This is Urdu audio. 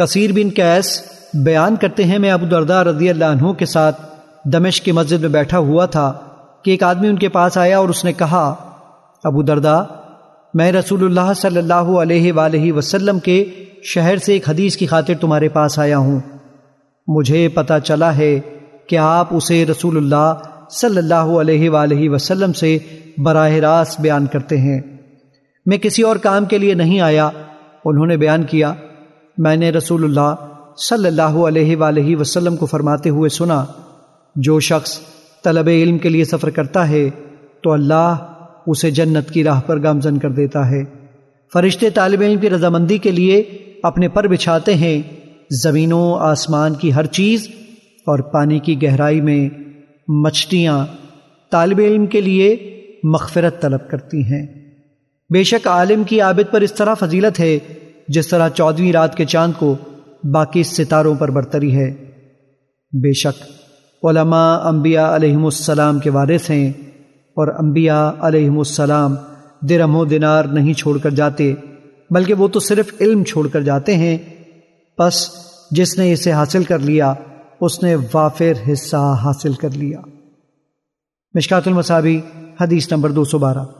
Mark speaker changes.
Speaker 1: کثیر بن کیس بیان کرتے ہیں، میں ابو دردہ رضی اللہ عنہ کے ساتھ دمشق کی مسجد میں بیٹھا ہوا تھا کہ ایک آدمی ان کے پاس آیا اور اس نے کہا ابو دردہ میں رسول اللہ صلی اللہ علیہ وآلہ وسلم کے شہر سے ایک حدیث کی خاطر تمہارے پاس آیا ہوں۔ مجھے پتا چلا ہے کہ آپ اسے رسول اللہ صلی اللہ علیہ وآلہ وسلم سے براہ راست بیان کرتے ہیں۔ میں کسی اور کام کے لیے نہیں آیا، انہوں نے بیان کیا۔ میں نے رسول اللہ صلی اللہ علیہ وآلہ وسلم کو فرماتے ہوئے سنا، جو شخص طلب علم کے لیے سفر کرتا ہے، تو اللہ اسے جنت کی راہ پر گامزن کر دیتا ہے۔ فرشتے طالب علم کی رضامندی کے لیے اپنے پر بچھاتے ہیں۔ زمینوں، آسمان کی ہر چیز اور پانی کی گہرائی میں مچھلیاں طالب علم کے لیے مغفرت طلب کرتی ہیں۔ بے شک عالم کی عابد پر اس طرح فضیلت ہے جس طرح چودویں رات کے چاند کو باقی ستاروں پر برتری ہے۔ بے شک علماء انبیاء علیہم السلام کے وارث ہیں اور انبیاء علیہم السلام درم و دینار نہیں چھوڑ کر جاتے، بلکہ وہ تو صرف علم چھوڑ کر جاتے ہیں۔ پس جس نے اسے حاصل کر لیا، اس نے وافر حصہ حاصل کر لیا۔ مشکات المصابی، حدیث نمبر دو سو بارہ۔